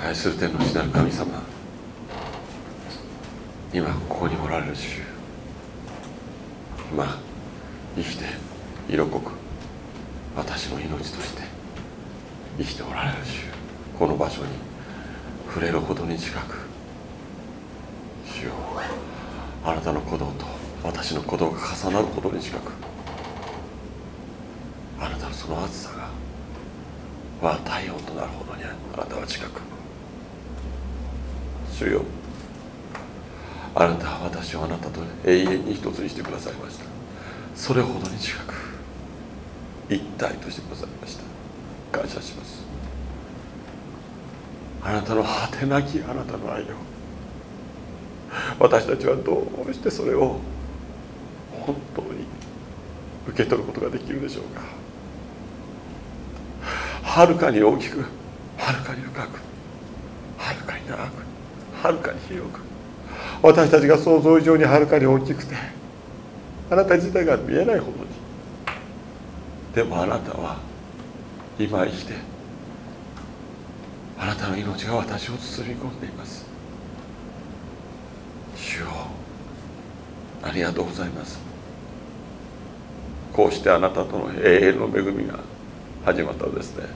愛する天の父なる神様今ここにおられる主今生きて色濃く私の命として生きておられる主この場所に触れるほどに近く主よあなたの鼓動と私の鼓動が重なるほどに近くあなたのその暑さが我が体温となるほどにあなたは近く。主よ。あなたは私をあなたと永遠に一つにしてくださいました。それほどに近く一体としてくださいました。感謝します。あなたの果てなきあなたの愛を私たちはどうしてそれを本当に受け取ることができるでしょうか。はるかに大きくはるかに深くはるかに長くはるかに広く。私たちが想像以上にはるかに大きくてあなた自体が見えないほどに。でもあなたは今生きてあなたの命が私を包み込んでいます。主よありがとうございます。こうしてあなたとの永遠の恵みが始まったのですね。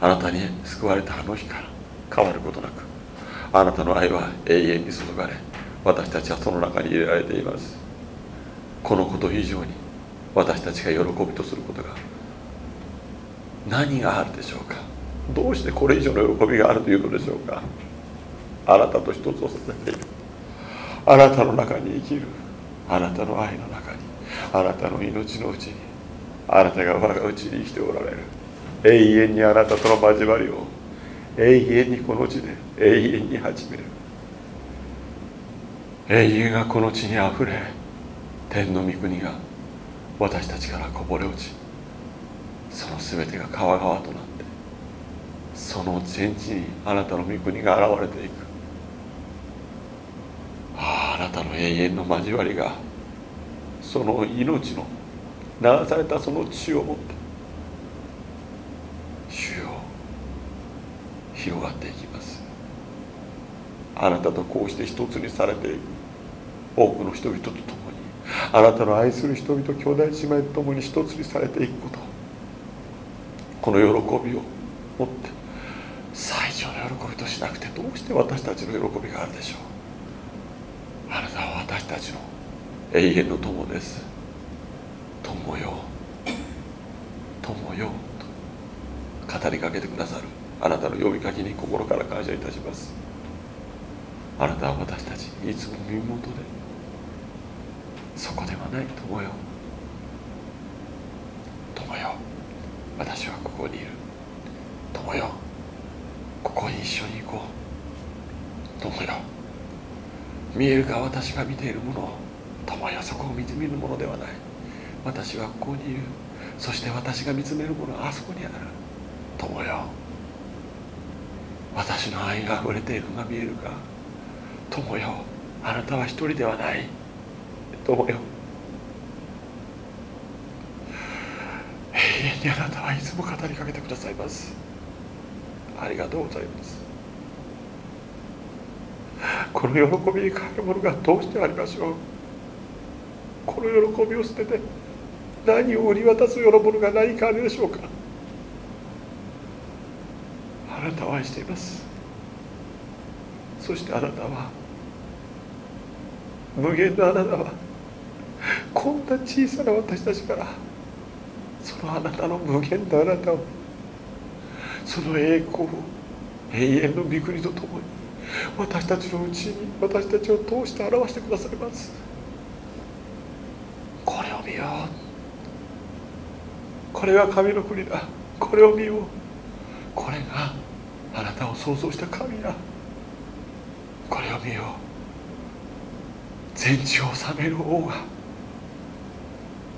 あなたに救われたあの日から変わることなくあなたの愛は永遠に注がれ私たちはその中に入れられています。このこと以上に私たちが喜びとすることが何があるでしょうか？どうしてこれ以上の喜びがあるというのでしょうか？あなたと一つをさせている。あなたの中に生きる。あなたの愛の中に。あなたの命のうちにあなたが我がうちに生きておられる。永遠にあなたとの交わりを永遠にこの地で永遠に始める。永遠がこの地にあふれ天の御国が私たちからこぼれ落ちその全てが川川となってその全地にあなたの御国が現れていく。ああなたの永遠の交わりがその命の流されたその血をもって主よ広がっていきます。あなたとこうして一つにされていく。多くの人々と共に。あなたの愛する人々兄弟姉妹と共に一つにされていくこと。この喜びを持って最上の喜びとしなくてどうして私たちの喜びがあるでしょう。あなたは私たちの永遠の友です。友よ。友よ。と語りかけてくださる。あなたの呼びかけに心から感謝いたします。あなたは私たちいつも身元でそこではない友よ。友よ。私はここにいる。友よ。ここに一緒に行こう。友よ。見えるか私が見ているもの友よそこを見てみるものではない。私はここにいる。そして私が見つめるものはあそこにある。友よ。私の愛が溢れているのが見えるか？友よあなたは一人ではない。友よ。永遠にあなたはいつも語りかけてくださいます。ありがとうございます。この喜びに変わるものがどうしてありましょう？この喜びを捨てて何を売り渡すようなものが何かあるでしょうか？あなたを愛しています。そしてあなたは無限のあなたはこんな小さな私たちからそのあなたの無限のあなたをその栄光を永遠の御国とともに私たちのうちに私たちを通して表してくださいます。これを見よう。これが神の国だ。これを見よう。これがあなたを創造した神だこれを見よう。全地を治める王が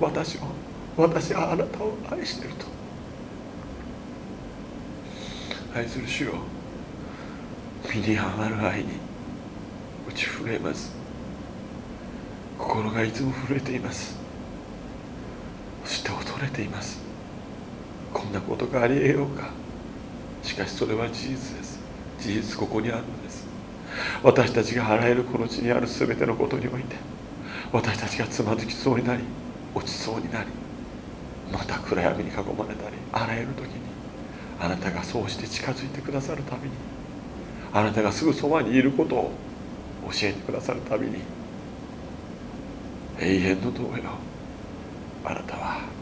私を私はあなたを愛していると。愛する主よ身に余る愛に打ち震えます。心がいつも震えています。そして恐れています。こんなことがありえようか。しかしそれは事実です。事実ここにあるのです。私たちがあらゆるこの地にある全てのことにおいて私たちがつまずきそうになり落ちそうになりまた暗闇に囲まれたりあらゆる時にあなたがそうして近づいてくださるたびにあなたがすぐそばにいることを教えてくださるたびに永遠の友よあなたは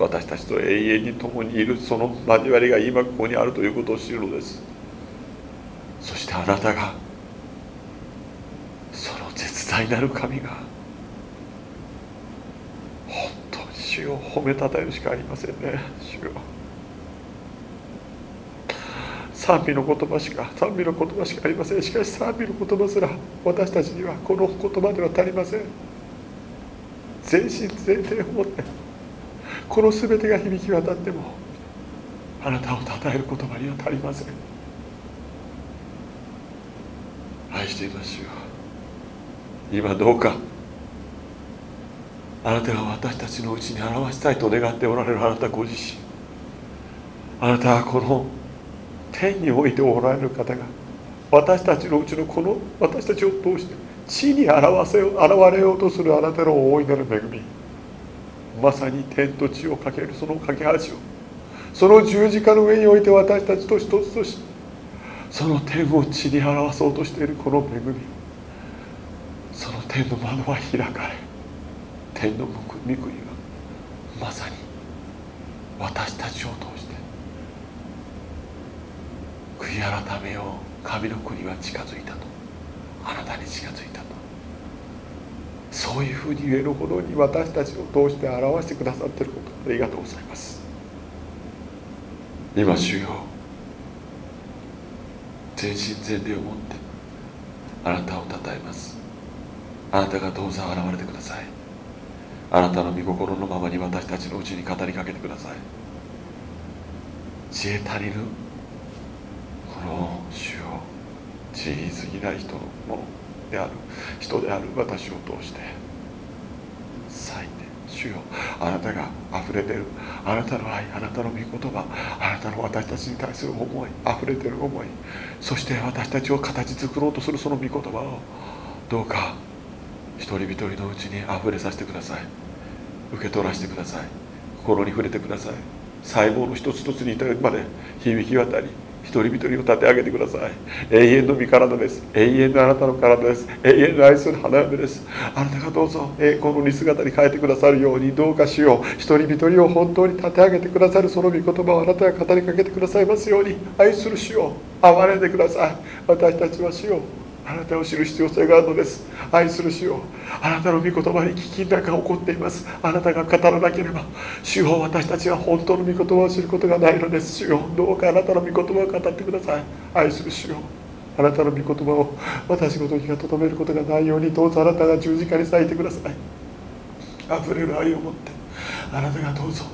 私たちと永遠に共にいるその交わりが今ここにあるということを知るのです。そしてあなたがその絶大なる神が本当に主を褒めたたえるしかありませんね。主よ賛美の言葉しか賛美の言葉しかありません。しかし賛美の言葉すら私たちにはこの言葉では足りません。全身全霊を持ってこの全てが響き渡ってもあなたを称える言葉には足りません。愛していますよ。今どうかあなたが私たちのうちに表したいと願っておられるあなたご自身あなたはこの天においておられる方が私たちのうちのこの私たちを通して地に表せ現れようとするあなたの大いなる恵み。まさに天と地をかけるその架け橋をその十字架の上において私たちと一つとしその天を地に表そうとしているこの恵みその天の窓は開かれ天の御国はまさに私たちを通して悔い改めよう神の国は近づいたとあなたに近づいたと。そういうふうに言えるほどに私たちを通して表してくださっていることありがとうございます。今主よ。全身全霊を持ってあなたを称えます。あなたがどうぞ現れてください。あなたの御心のままに私たちのうちに語りかけてください。知恵足りるこの主を知りすぎない人のもの。である。人である。私を通して。咲いて。主よ。あなたが溢れてる。あなたの愛。あなたの御言葉。あなたの私たちに対する思い。溢れてる思い。そして私たちを形作ろうとするその御言葉を。どうか。一人一人のうちに溢れさせてください。受け取らせてください。心に触れてください。細胞の一つ一つに至るまで響き渡り一人一人を立て上げてください。永遠の身体です永遠のあなたの体です永遠の愛する花嫁です。あなたがどうぞ栄光の似姿に変えてくださるようにどうかしよう。一人一人を本当に立て上げてくださるその御言葉をあなたが語りかけてくださいますように愛する主を憐れんでください。私たちは主をあなたを知る必要性があるのです。愛する主よ。あなたの御言葉に危機なんか起こっています。あなたが語らなければ主よ私たちは本当の御言葉を知ることがないのです。主よどうかあなたの御言葉を語ってください。愛する主よ。あなたの御言葉を私ごときがとどめることがないようにどうぞあなたが十字架に咲いてください。溢れる愛を持ってあなたがどうぞ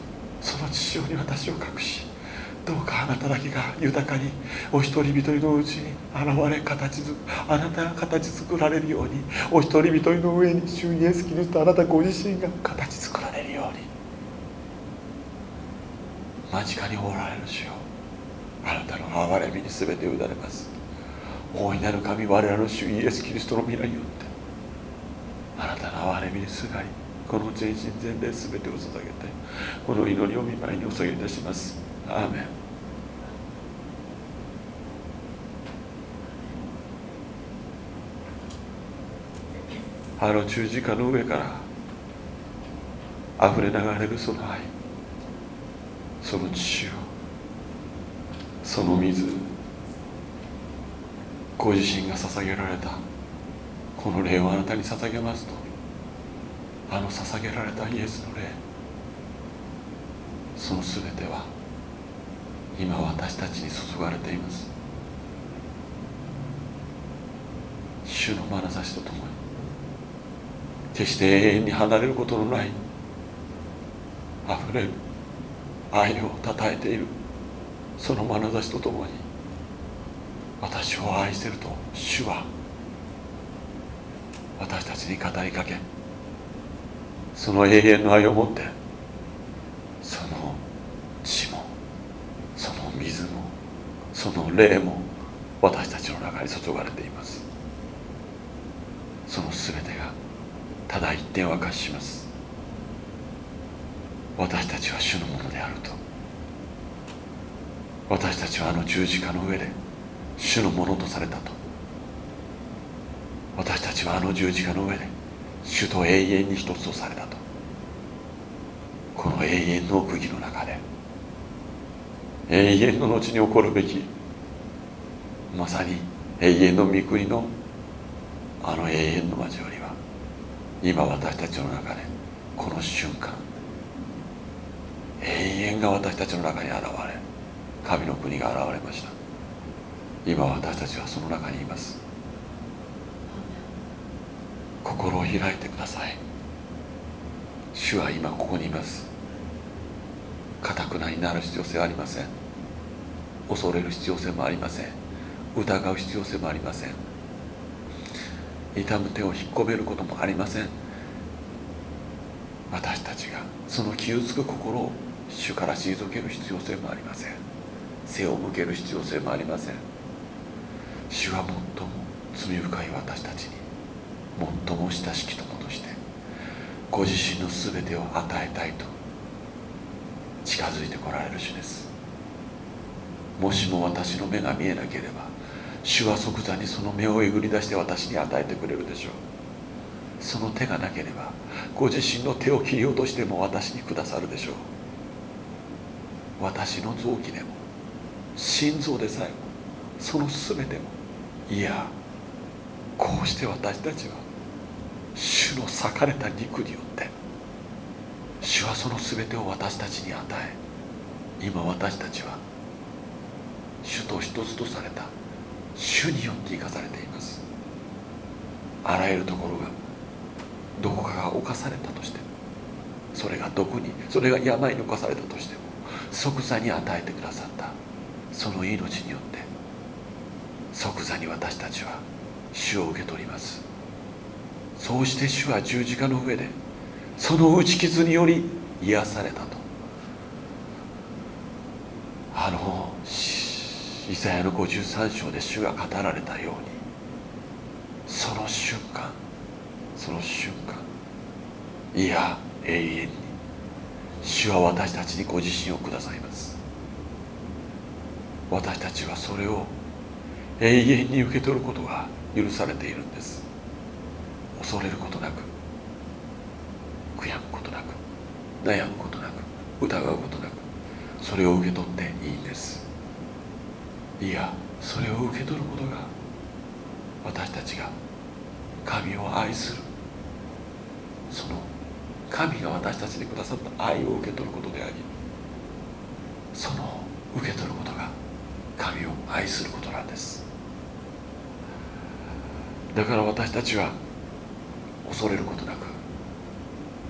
その父親に私を隠しどうかあなただけが豊かにお一人一人のうちに現れ形づあなたが形作られるようにお一人一人の上に主イエスキリストあなたご自身が形作られるように。間近におられる主よ。あなたの憐れみに全て委ねます。大いなる神我らの主イエスキリストの皆によって。あなたの憐れみにすがりこの全身全霊全てを捧げてこの祈りを見舞いにお下げいたします。アーメンあの十字架の上から溢れ流れるその愛その血をその水ご自身が捧げられたこの霊をあなたに捧げますとあの捧げられたイエスの霊その全ては今私たちに注がれています。主の眼差しとともに。決して永遠に離れることのない。溢れる。愛をたたえている。その眼差しとともに。私を愛してると主は。私たちに語りかけ。その永遠の愛を持ってその血もそのその霊も私たちの中に注がれています。その全てがただ一点を明かします。私たちは主のものであると。私たちはあの十字架の上で主のものとされたと。私たちはあの十字架の上で主と永遠に一つとされたと。この永遠の奥義の中で永遠の後に起こるべきまさに永遠の御国のあの永遠の交わりは今私たちの中でこの瞬間永遠が私たちの中に現れ神の国が現れました。今私たちはその中にいます。心を開いてください。主は今ここにいます。かたくなになる必要性はありません。恐れる必要性もありません。疑う必要性もありません。痛む手を引っ込めることもありません。私たちがその傷つく心を主から退ける必要性もありません。背を向ける必要性もありません。主は最も罪深い私たちに最も親しき友としてご自身の全てを与えたいと近づいてこられる主です。もしも私の目が見えなければ主は即座にその目をえぐり出して私に与えてくれるでしょう。その手がなければご自身の手を切り落としても私にくださるでしょう。私の臓器でも心臓でさえもその全てもいやこうして私たちは主の裂かれた肉によって主はその全てを私たちに与え今私たちは主と一つとされた主によって生かされています。あらゆるところがどこかが侵されたとしてもそれがどこにそれが病に侵されたとしても即座に与えてくださったその命によって即座に私たちは主を受け取ります。そうして主は十字架の上でその打ち傷により癒されたとあのイザヤの53章で主が語られたようにその瞬間その瞬間いや永遠に主は私たちにご自身をくださいます。私たちはそれを永遠に受け取ることが許されているんです。恐れることなく悔やむことなく悩むことなく疑うことなくそれを受け取っていいんです。いやそれを受け取ることが私たちが神を愛する。その神が私たちにくださった愛を受け取ることでありその受け取ることが神を愛することなんです。だから私たちは恐れることなく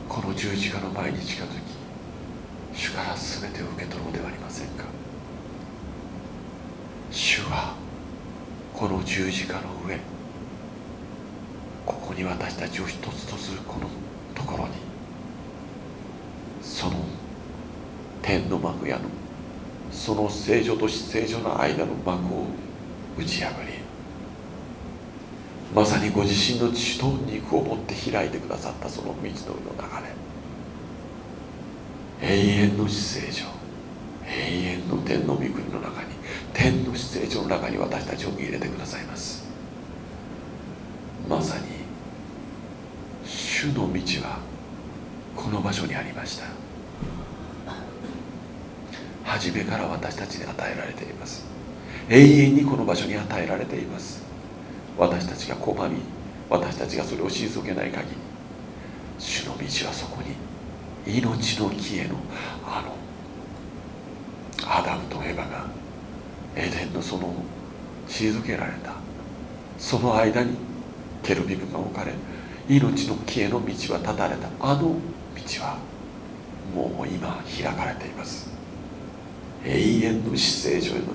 この十字架の前に近づき主から全てを受け取ろうではありませんか。主はこの十字架の上ここに私たちを一つとするこのところにその天の幕屋のその聖女と死聖女の間の幕を打ち破りまさにご自身の血と肉を持って開いてくださったその道のりの中で永遠の死聖女永遠の天の御国の中に天の聖女の中に私たちを入れてくださいます。まさに主の道はこの場所にありました。初めから私たちに与えられています。永遠にこの場所に与えられています。私たちが拒み私たちがそれを退けない限り主の道はそこに命の木へのあのアダムとエヴァがエデンのその退けられた。その間にケルビムが置かれ命の木への道は断たれた。あの道はもう今開かれています。永遠の死聖所への道。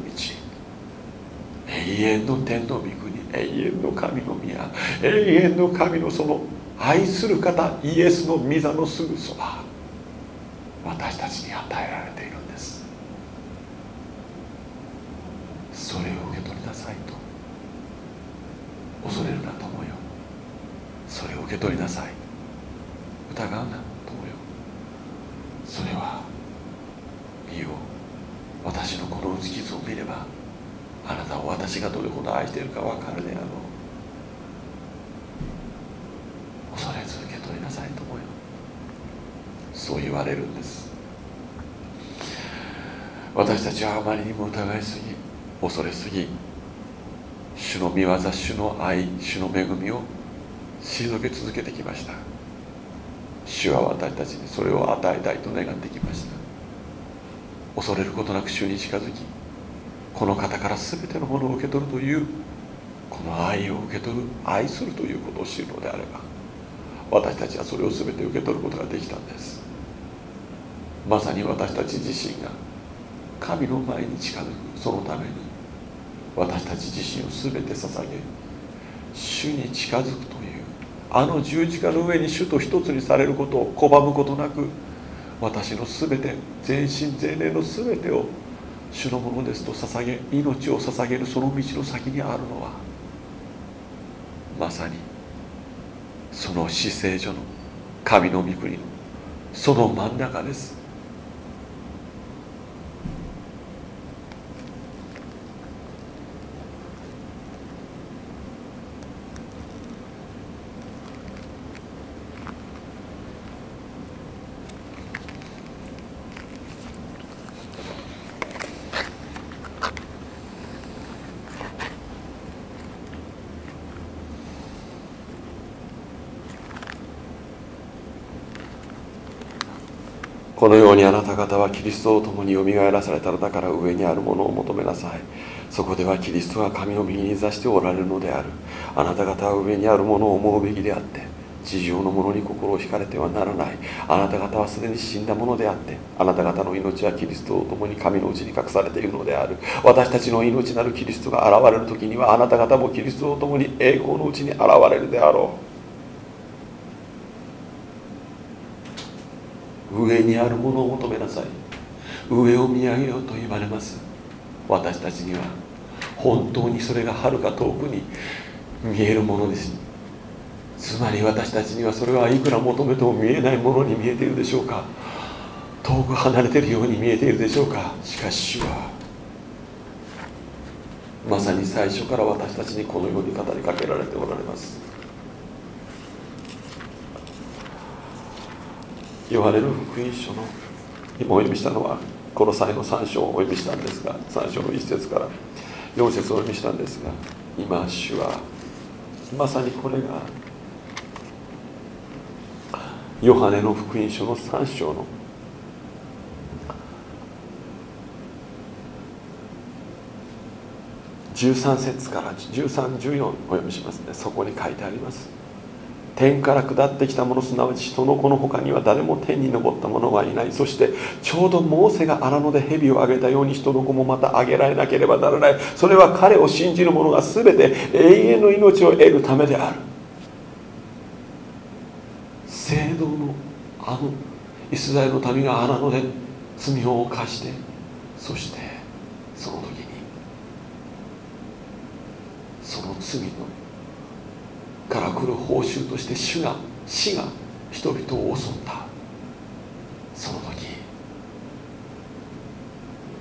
永遠の天の御国永遠の神の宮永遠の神のその愛する方イエスの御座のすぐそば私たちに与えられているんですそれを受け取りなさいと。恐れるな友よ。それを受け取りなさい。疑うな友よ。それは見よ私のこの打ち傷を見ればあなたを私がどれほど愛しているか分かるであろう。恐れず受け取りなさいと思うよ。そう言われるんです。私たちはあまりにも疑いすぎ恐れすぎ主の御業主の愛主の恵みを退け続けてきました。主は私たちにそれを与えたいと願ってきました。恐れることなく主に近づきこの方から全てのものを受け取るというこの愛を受け取る愛するということを知るのであれば私たちはそれを全て受け取ることができたんです。まさに私たち自身が神の前に近づくそのために私たち自身を全て捧げ主に近づくというあの十字架の上に主と一つにされることを拒むことなく私の全て全身全霊の全てを主のものですと捧げ命を捧げるその道の先にあるのはまさにその死聖所の神の御国のその真ん中です。このようにあなた方はキリストと共によみがえらされたのだから上にあるものを求めなさい。そこではキリストが神の右に座しておられるのである。あなた方は上にあるものを思うべきであって地上のものに心を惹かれてはならない。あなた方はすでに死んだものであってあなた方の命はキリストと共に神のうちに隠されているのである。私たちの命なるキリストが現れる時にはあなた方もキリストと共に栄光のうちに現れるであろう。上にあるものを求めなさい。上を見上げようと言われます。私たちには本当にそれがはるか遠くに見えるものです。つまり私たちにはそれはいくら求めても見えないものに見えているでしょうか。遠く離れているように見えているでしょうか。しかし主はまさに最初から私たちにこのように語りかけられておられます。ヨハネの福音書の今お読みしたのはこの際の3章をお読みしたんですが3章の1節から4節をお読みしたんですが今主はまさにこれがヨハネの福音書の3章の13節から1314お読みしますね。そこに書いてあります。天から下ってきたものすなわち人の子の他には誰も天に昇った者はいない。そしてちょうどモーセが荒野で蛇をあげたように人の子もまたあげられなければならない。それは彼を信じる者が全て永遠の命を得るためである。聖堂のあのイスラエルの民が荒野で罪を犯してそしてその時にその罪のから来る報酬として主が死が人々を襲った。その時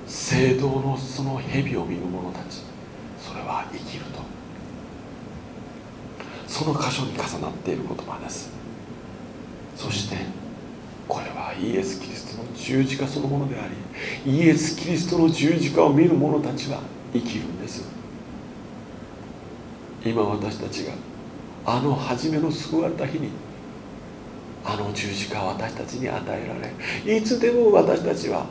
聖堂のその蛇を見る者たちそれは生きると。その箇所に重なっている言葉です。そしてこれはイエス・キリストの十字架そのものでありイエス・キリストの十字架を見る者たちは生きるんです。今私たちがあの初めの救われた日にあの十字架は私たちに与えられいつでも私たちは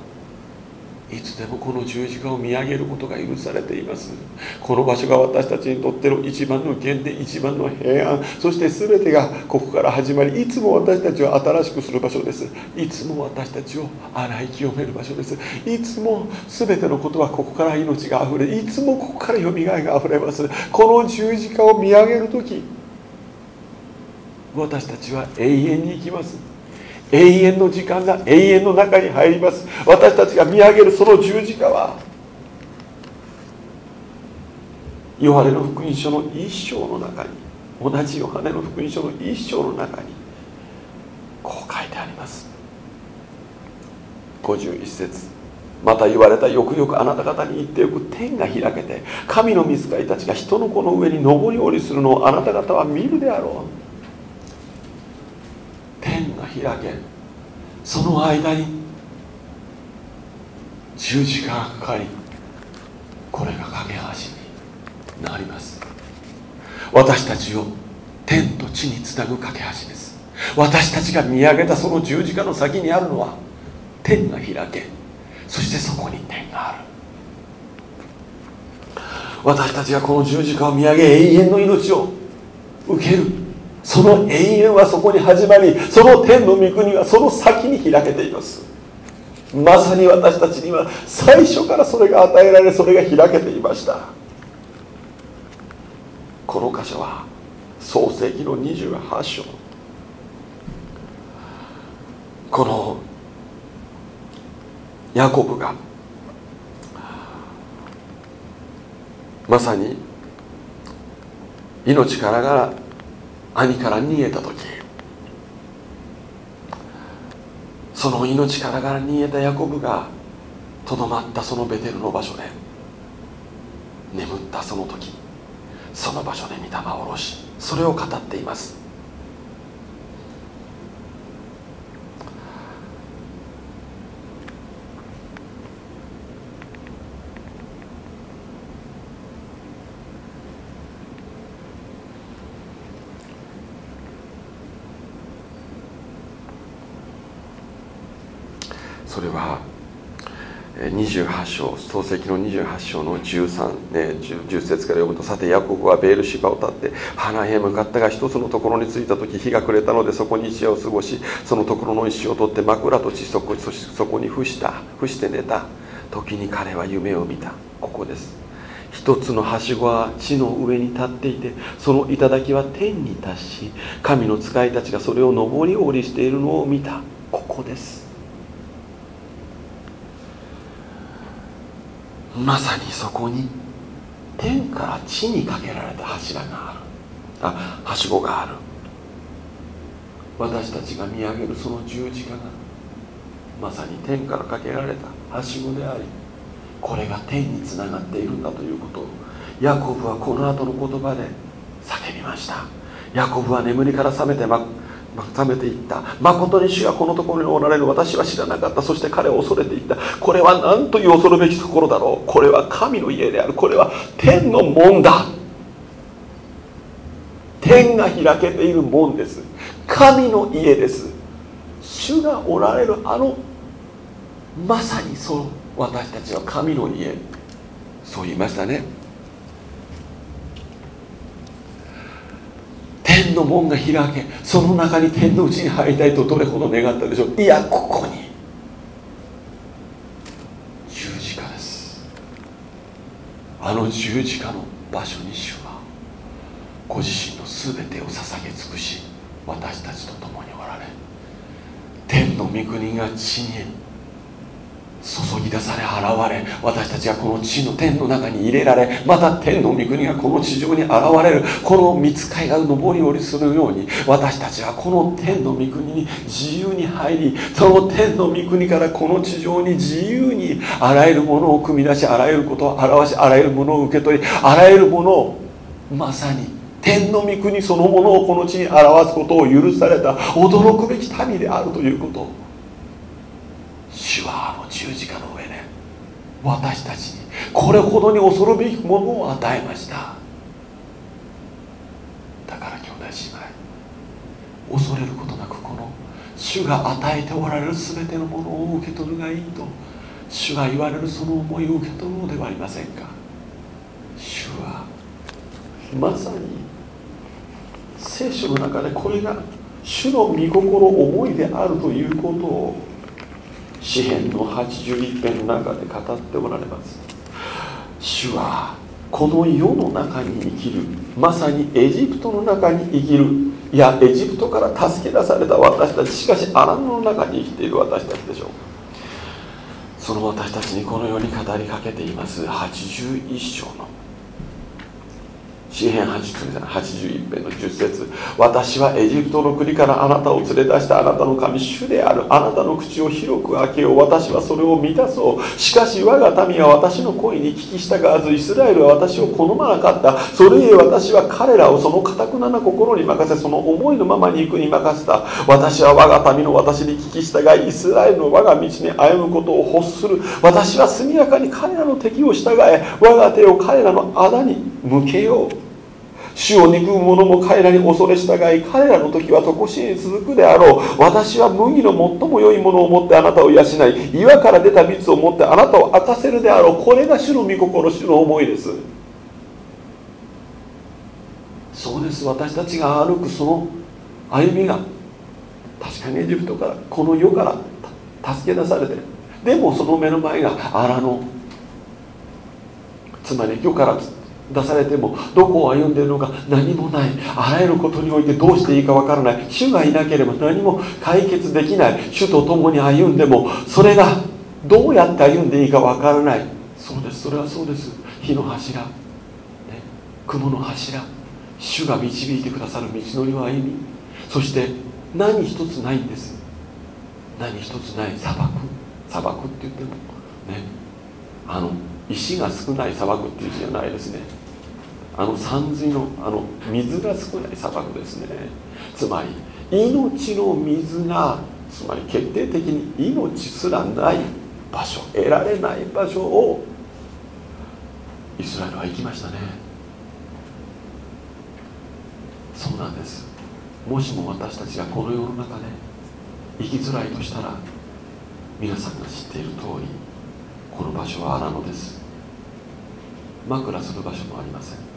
いつでもこの十字架を見上げることが許されています。この場所が私たちにとっての一番の原点一番の平安そして全てがここから始まりいつも私たちを新しくする場所です。いつも私たちを洗い清める場所です。いつも全てのことはここから命があふれいつもここからよみがえがあふれます。この十字架を見上げる時私たちは永遠に生きます。永遠の時間が永遠の中に入ります。私たちが見上げるその十字架はヨハネの福音書の一章の中に同じヨハネの福音書の一章の中にこう書いてあります。51節。また言われたよくよくあなた方に言ってよく天が開けて神の御使いたちが人の子の上に上り下りするのをあなた方は見るであろう。天が開けその間に十字架がかかりこれが架け橋になります。私たちを天と地につなぐ架け橋です。私たちが見上げたその十字架の先にあるのは天が開けそしてそこに天がある。私たちがこの十字架を見上げ永遠の命を受ける。その永遠はそこに始まりその天の御国はその先に開けています。まさに私たちには最初からそれが与えられそれが開けていました。この箇所は創世紀の28章。このヤコブがまさに命からがら兄から逃げた時その命からが逃げたヤコブがとどまったそのベテルの場所で眠ったその時その場所で御霊を下ろしそれを語っていますそれは28章創世記の28章の13、ね、10節から読むとさてヤコブはベール芝を立って花へ向かったが一つのところに着いた時日が暮れたのでそこに一夜を過ごしそのところの石を取って枕と地そこそこに伏した伏して寝た。時に彼は夢を見た。ここです。一つのはしごは地の上に立っていてその頂は天に達し神の使いたちがそれを上り下りしているのを見た。ここです。まさにそこに天から地にかけられた柱がある。あはしごがある。私たちが見上げるその十字架がまさに天からかけられたはしごでありこれが天につながっているんだということをヤコブはこの後の言葉で叫びました。ヤコブは眠りから覚めて、ま、冷めていった。誠に主がこのところにおられる私は知らなかった。そして彼を恐れていった。これは何という恐るべきところだろう。これは神の家である。これは天の門だ。天が開けている門です。神の家です。主がおられるあのまさにそう私たちは神の家。そう言いましたね。天の門が開けその中に天のうちに入りたいとどれほど願ったでしょう。いやここに。十字架です。あの十字架の場所に主はご自身の全てを捧げ尽くし私たちと共におられ天の御国が地に注ぎ出され現れ私たちがこの地の天の中に入れられまた天の御国がこの地上に現れる。この見つかいが上り下りするように私たちはこの天の御国に自由に入りその天の御国からこの地上に自由にあらゆるものを組み出しあらゆることを表しあらゆるものを受け取りあらゆるものをまさに天の御国そのものをこの地に表すことを許された驚くべき民であるということ。主は私たちにこれほどに恐るべきものを与えました。だから兄弟姉妹恐れることなくこの主が与えておられる全てのものを受け取るがいいと主が言われるその思いを受け取るのではありませんか。主はまさに聖書の中でこれが主の御心思いであるということを詩篇の81編の中で語っておられます。主はこの世の中に生きるまさにエジプトの中に生きるいやエジプトから助け出された私たちしかし荒野の中に生きている私たちでしょう。その私たちにこのように語りかけています。81章の。詩篇81編の10節私はエジプトの国からあなたを連れ出したあなたの神主であるあなたの口を広く開けよう私はそれを満たそうしかし我が民は私の声に聞き従わずイスラエルは私を好まなかったそれゆえ私は彼らをその堅くなな心に任せその思いのままに行くに任せた私は我が民の私に聞き従いイスラエルの我が道に歩むことを欲する。私は速やかに彼らの敵を従え我が手を彼らの仇に向けよう。主を憎む者も彼らに恐れ従い彼らの時は常しえに続くであろう。私は麦の最も良いものを持ってあなたを養い岩から出た蜜を持ってあなたを明かせるであろう。これが主の御心主の思いです。そうです。私たちが歩くその歩みが確かにエジプトからこの世から助け出されてでもその目の前が荒野。つまり世から出されてもどこを歩んでいるのか何もない。あらゆることにおいてどうしていいかわからない。主がいなければ何も解決できない。主と共に歩んでもそれがどうやって歩んでいいかわからない。そうです。それはそうです。火の柱、ね、雲の柱。主が導いてくださる道のりを歩み。そして何一つないんです。何一つない。砂漠。砂漠って言っても。ね。あの石が少ない砂漠っていう字じゃないですね。あの山水のあの水が少ない砂漠ですね。つまり命の水がつまり決定的に命すらない場所得られない場所をイスラエルは行きましたね。そうなんです。もしも私たちがこの世の中で生きづらいとしたら皆さんが知っている通りこの場所は荒野です。枕する場所もありません。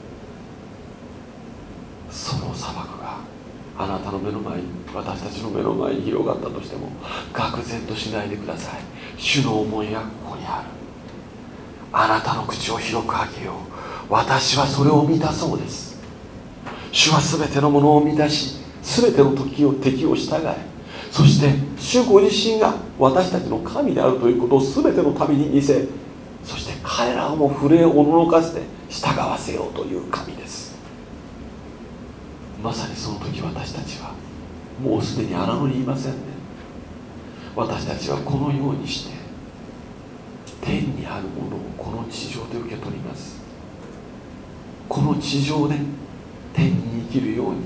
その砂漠があなたの目の前に私たちの目の前に広がったとしても愕然としないでください。主の思いがここにある。あなたの口を広く開けよう。私はそれを満たそうです。主は全てのものを満たし全ての時を敵を従え。そして主ご自身が私たちの神であるということを全ての民に見せそして彼らをも震えおののかせて従わせようという神です。まさにその時私たちはもうすでに荒野にいませんね。私たちはこのようにして天にあるものをこの地上で受け取ります。この地上で天に生きるように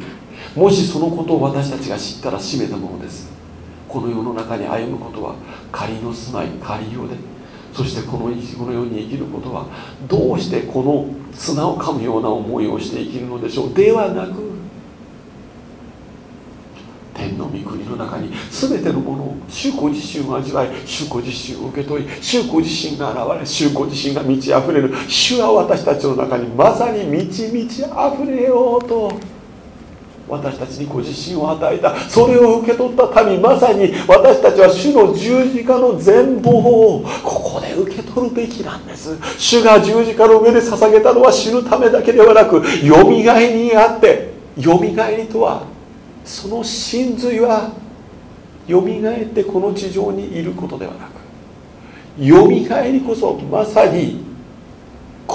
もしそのことを私たちが知ったら閉めたものです。この世の中に歩むことは仮の住まい仮用でそしてこのこの世に生きることはどうしてこの砂を噛むような思いをして生きるのでしょう？ではなく天の御国の中に全てのものを主子自身を味わい主子自身を受け取り主子自身が現れ主子自身が満ち溢れる主は私たちの中にまさに満ち満ち溢れようと私たちにご自身を与えたそれを受け取った民まさに私たちは主の十字架の全貌をここで受け取るべきなんです。主が十字架の上で捧げたのは死ぬためだけではなくよみがえりにあってよみがえりとはその真髄はよみがえってこの地上にいることではなくよみがえりこそまさに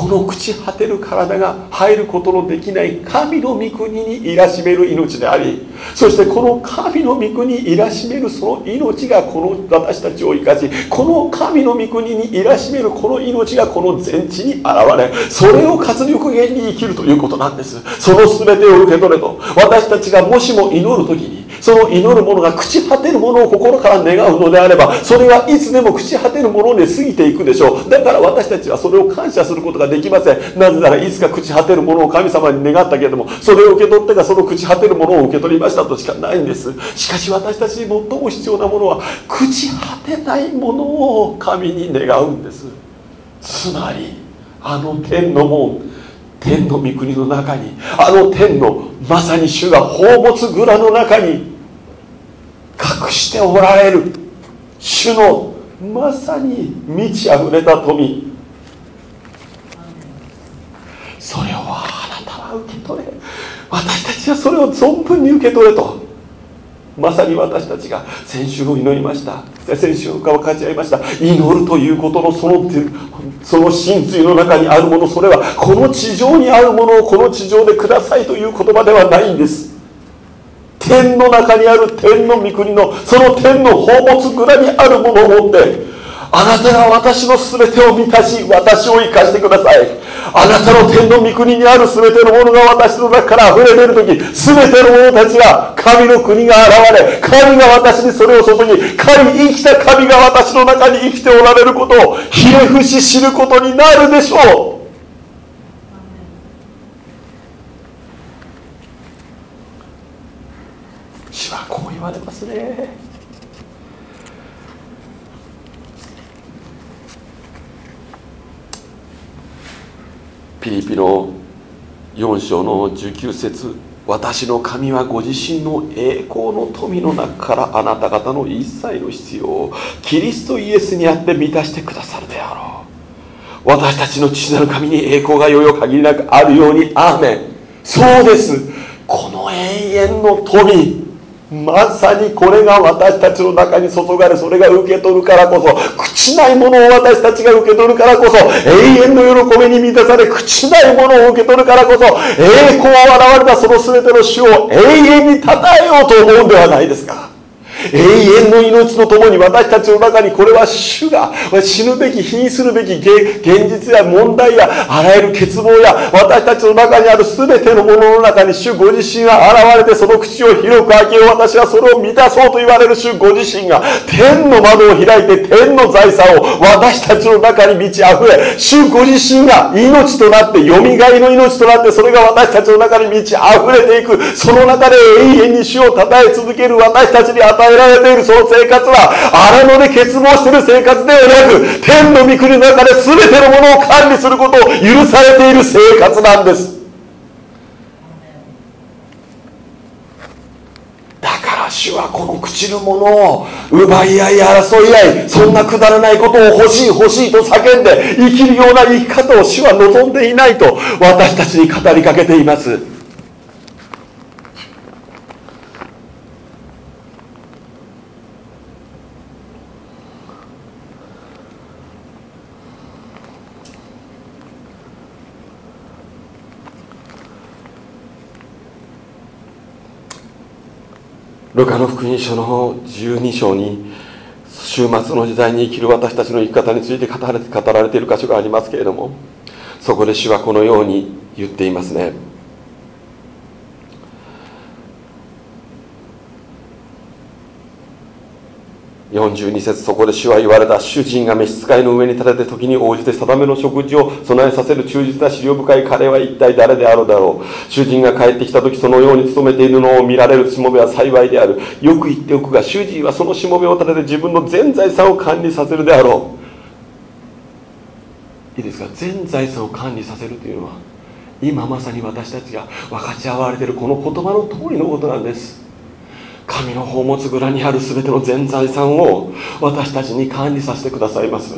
この朽ち果てる体が入ることのできない神の御国にいらしめる命でありそしてこの神の御国にいらしめるその命がこの私たちを生かしこの神の御国にいらしめるこの命がこの全地に現れそれを活力源に生きるということなんです。その全てを受け取れと私たちがもしも祈る時にその祈る者が朽ち果てるものを心から願うのであればそれはいつでも朽ち果てるもので過ぎていくでしょう。だから私たちはそれを感謝することができません。なぜならいつか朽ち果てるものを神様に願ったけれどもそれを受け取ってがその朽ち果てるものを受け取りましたとしかないんです。しかし私たちに最も必要なものは朽ち果てないものを神に願うんです。つまりあの天の門天の御国の中にあの天のまさに主が宝物蔵の中に隠しておられる。主のまさに満ち溢れた富。それをあなたは受け取れ。私たちはそれを存分に受け取れと。まさに私たちが先週を祈りました。先週か分かち合いました。祈るということのそのその真髄の中にあるもの。それはこの地上にあるものをこの地上でくださいという言葉ではないんです。天の中にある天の御国のその天の宝物蔵にあるものを持ってあなたが私の全てを満たし私を生かしてください。あなたの天の御国にある全てのものが私の中から溢れ出る時全ての者たちが神の国が現れ神が私にそれを注ぎ神生きた神が私の中に生きておられることをひれ伏し知ることになるでしょう主はこう言われますねピリピの4章の19節私の神はご自身の栄光の富の中からあなた方の一切の必要をキリストイエスにあって満たしてくださるであろう。私たちの父なる神に栄光がよよ限りなくあるようにアーメン。そうです。この永遠の富。まさにこれが私たちの中に注がれそれが受け取るからこそ朽ちないものを私たちが受け取るからこそ永遠の喜びに満たされ朽ちないものを受け取るからこそ栄光を現れたその全ての主を永遠に称えようと思うんではないですか。永遠の命とともに私たちの中にこれは主が死ぬべき瀕するべき現実や問題やあらゆる欠乏や私たちの中にある全てのものの中に主ご自身が現れてその口を広く開けよう私はそれを満たそうと言われる主ご自身が天の窓を開いて天の財産を私たちの中に満ち溢れ主ご自身が命となってよみがえりの命となってそれが私たちの中に満ち溢れていく。その中で永遠に主を称え続ける私たちに与えられているその生活は荒野で欠乏している生活ではなく天の御国の中で全てのものを管理することを許されている生活なんです。だから主はこの朽ちるものを奪い合い争い合いそんなくだらないことを欲しい欲しいと叫んで生きるような生き方を主は望んでいないと私たちに語りかけています。ルカの福音書の12章に終末の時代に生きる私たちの生き方について語られ語られている箇所がありますけれどもそこで主はこのように言っていますね。42節そこで主は言われた。主人が召使いの上に立てて時に応じて定めの食事を備えさせる忠実な資料深い彼は一体誰であるだろう。主人が帰ってきた時そのように努めているのを見られるしもべは幸いである。よく言っておくが主人はそのしもべを立てて自分の全財産を管理させるであろう。いいですか？全財産を管理させるというのは今まさに私たちが分かち合われているこの言葉の通りのことなんです。神の宝物蔵にある全ての全財産を私たちに管理させてくださいます。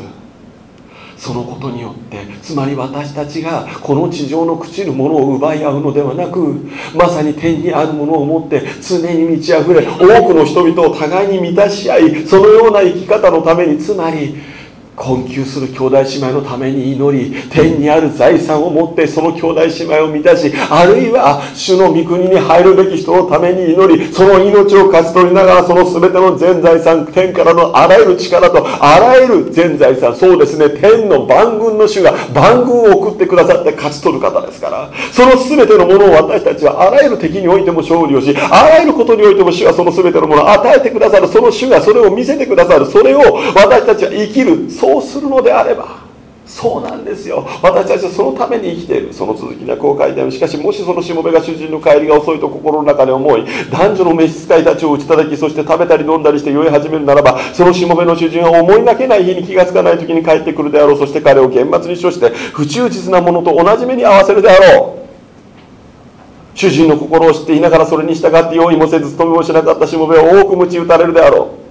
そのことによってつまり私たちがこの地上の朽ちるものを奪い合うのではなくまさに天にあるものを持って常に満ちあふれ多くの人々を互いに満たし合いそのような生き方のためにつまり困窮する兄弟姉妹のために祈り天にある財産を持ってその兄弟姉妹を満たしあるいは主の御国に入るべき人のために祈りその命を勝ち取りながらその全ての全財産天からのあらゆる力とあらゆる全財産そうですね天の万軍の主が万軍を送ってくださって勝ち取る方ですからその全てのものを私たちはあらゆる敵においても勝利をしあらゆることにおいても主はその全てのものを与えてくださるその主がそれを見せてくださるそれを私たちは生きるそうするのであればそうなんですよ。私たちはそのために生きている。その続きがこう書いてある。しかしもしそのしもべが主人の帰りが遅いと心の中で思い男女の召使いたちを打ち叩きそして食べたり飲んだりして酔い始めるならばそのしもべの主人は思いがけない日に気がつかない時に帰ってくるであろう。そして彼を厳罰に処して不忠実なものと同じ目に合わせるであろう。主人の心を知っていながらそれに従って用意もせず務めもしなかったしもべは多く鞭打たれるであろう。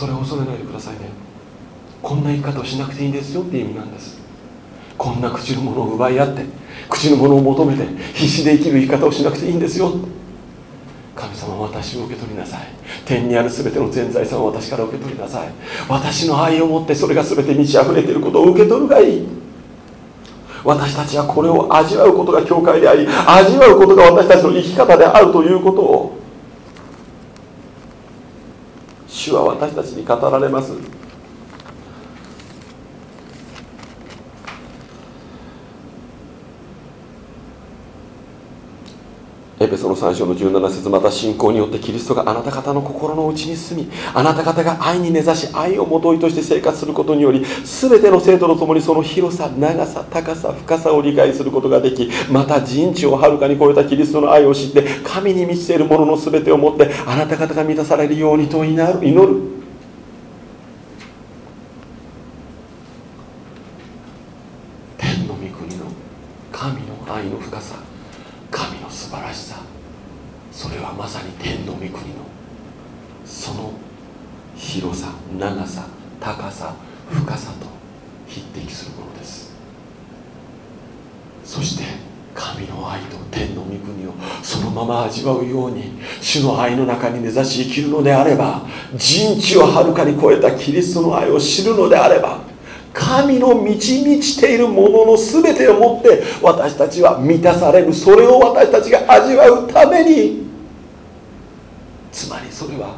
それを恐れないでくださいね。こんな生き方をしなくていいんですよっていう意味なんです。こんな口のものを奪い合って口のものを求めて必死で生きる生き方をしなくていいんですよ。神様私を受け取りなさい。天にある全ての全財産を私から受け取りなさい。私の愛を持ってそれが全て満ち溢れていることを受け取るがいい。私たちはこれを味わうことが教会であり味わうことが私たちの生き方であるということを主は私たちに語られます。エペソの3章の17節また信仰によってキリストがあなた方の心の内に住みあなた方が愛に根ざし愛をもといとして生活することにより全ての生徒と共にその広さ長さ高さ深さを理解することができまた人知をはるかに超えたキリストの愛を知って神に満ちているものの全てをもってあなた方が満たされるようにと祈る祈る天の御国の神の愛の深さ神の素晴らしさそれはまさに天の御国のその広さ長さ高さ深さと匹敵するものですそして神の愛と天の御国をそのまま味わうように主の目指し生きるのであれば人知をはるかに超えたキリストの愛を知るのであれば神の満ち満ちているものの全てをもって私たちは満たされる。それを私たちが味わうためにつまりそれは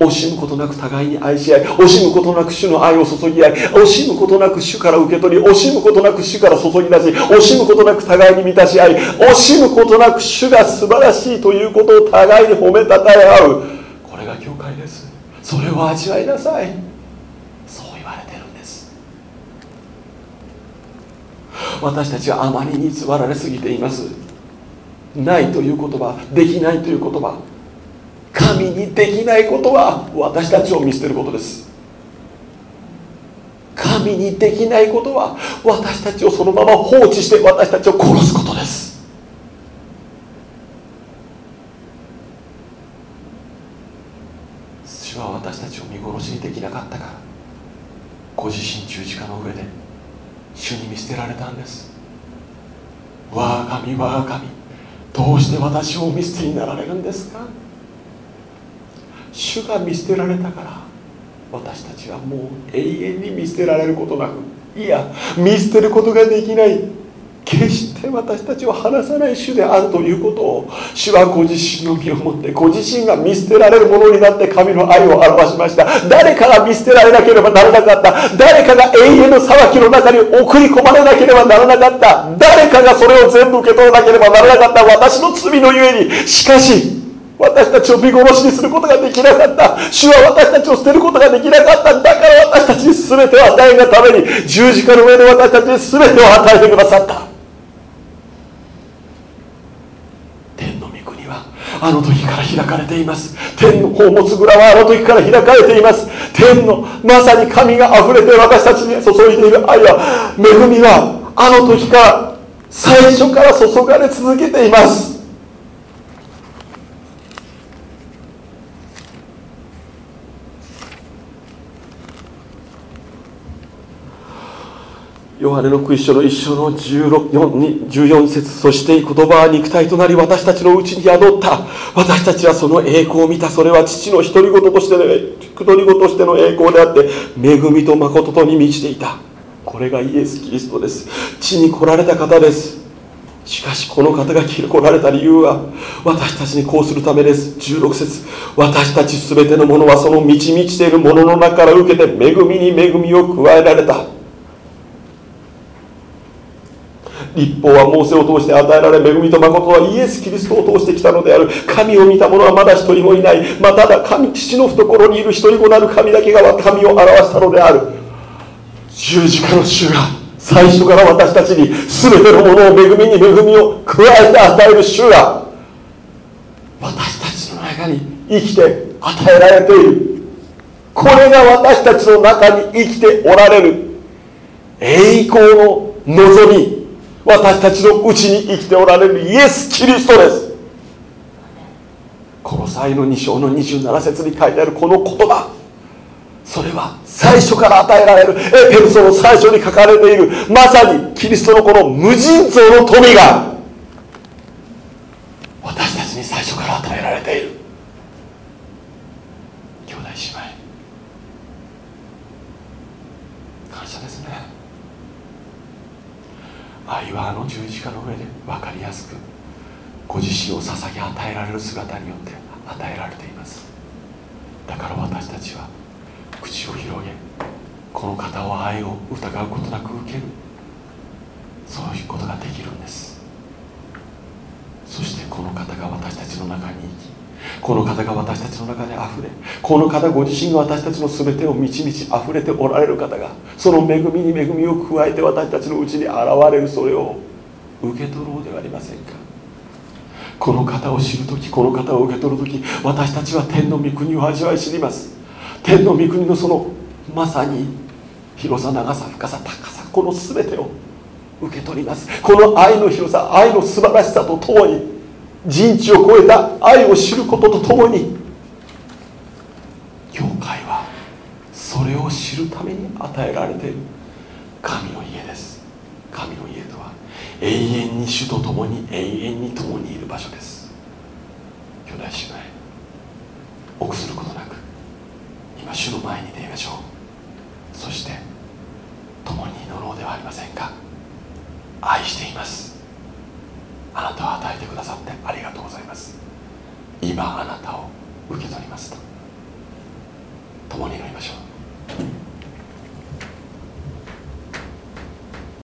惜しむことなく互いに愛し合い惜しむことなく主の愛を注ぎ合い惜しむことなく主から受け取り惜しむことなく主から注ぎ出し惜しむことなく互いに満たし合い惜しむことなく主が素晴らしいということを互いに褒めたたえ合う。これが教会です。それを味わいなさい。そう言われてるんです。私たちはあまりに偽られすぎています。ないという言葉できないという言葉。神にできないことは私たちを見捨てることです。神にできないことは私たちをそのまま放置して私たちを殺すことです。主は私たちを見殺しにできなかったからご自身十字架の上で主に見捨てられたんです。我が神我が神どうして私を見捨てになられるんですか？主が見捨てられたから私たちはもう永遠に見捨てられることなくいや見捨てることができない。決して私たちを離さない主であるということを主はご自身の身をもってご自身が見捨てられるものになって神の愛を表しました。誰かが見捨てられなければならなかった。誰かが永遠の裁きの中に送り込まれなければならなかった。誰かがそれを全部受け取らなければならなかった。私の罪のゆえに。しかし私たちを見殺しにすることができなかった。主は私たちを捨てることができなかった。だから私たちに全てを与えるために十字架の上で私たちに全てを与えてくださった。天の御国はあの時から開かれています。天の宝物蔵はあの時から開かれています。天のまさに神があふれて私たちに注いでいる愛は恵みはあの時から最初から注がれ続けています。ヨハネのクリスチョの一章の16 14節そして言葉は肉体となり私たちのうちに宿った。私たちはその栄光を見た。それは父の独り言としての独り言としての栄光であって恵みと誠とに満ちていた。これがイエス・キリストです。地に来られた方です。しかしこの方が来られた理由は私たちにこうするためです。16節。私たち全てのものはその満ち満ちているものの中から受けて恵みに恵みを加えられた。立法はモーセを通して与えられ恵みと誠はイエス・キリストを通してきたのである。神を見た者はまだ一人もいない。まただ神父の懐にいる一人子なる神だけが神を表したのである。十字架の主が最初から私たちに全てのものを恵みに恵みを加えて与える主が私たちの中に生きて与えられている。これが私たちの中に生きておられる。栄光の望み。私たちのうちに生きておられるイエス・キリストです。この際の2章の27節に書いてあるこの言葉。それは最初から与えられる。エペルソの最初に書かれている。まさにキリストのこの無尽蔵の富が私たちに最初から与えられている兄弟姉妹感謝ですね愛はあの十字架の上で分かりやすくご自身を捧げ与えられる姿によって与えられています。だから私たちは口を広げこの方を愛を疑うことなく受けるそういうことができるんです。そしてこの方が私たちの中に生きこの方が私たちの中であふれこの方ご自身が私たちの全てを満ち満ち溢れておられる方がその恵みに恵みを加えて私たちのうちに現れるそれを受け取ろうではありませんか。この方を知る時この方を受け取る時私たちは天の御国を味わい知ります。天の御国のそのまさに広さ長さ深さ高さこの全てを受け取ります。この愛の広さ愛の素晴らしさとともに人知を超えた愛を知ることとともに教会はそれを知るために与えられている。神の家です。神の家とは永遠に主と共に永遠に共にいる場所です。兄弟姉妹臆することなく今主の前に出ましょう。そして共に祈ろうではありませんか。愛しています。あなたを与えてくださってありがとうございます。今あなたを受け取りますと。共に祈りましょう。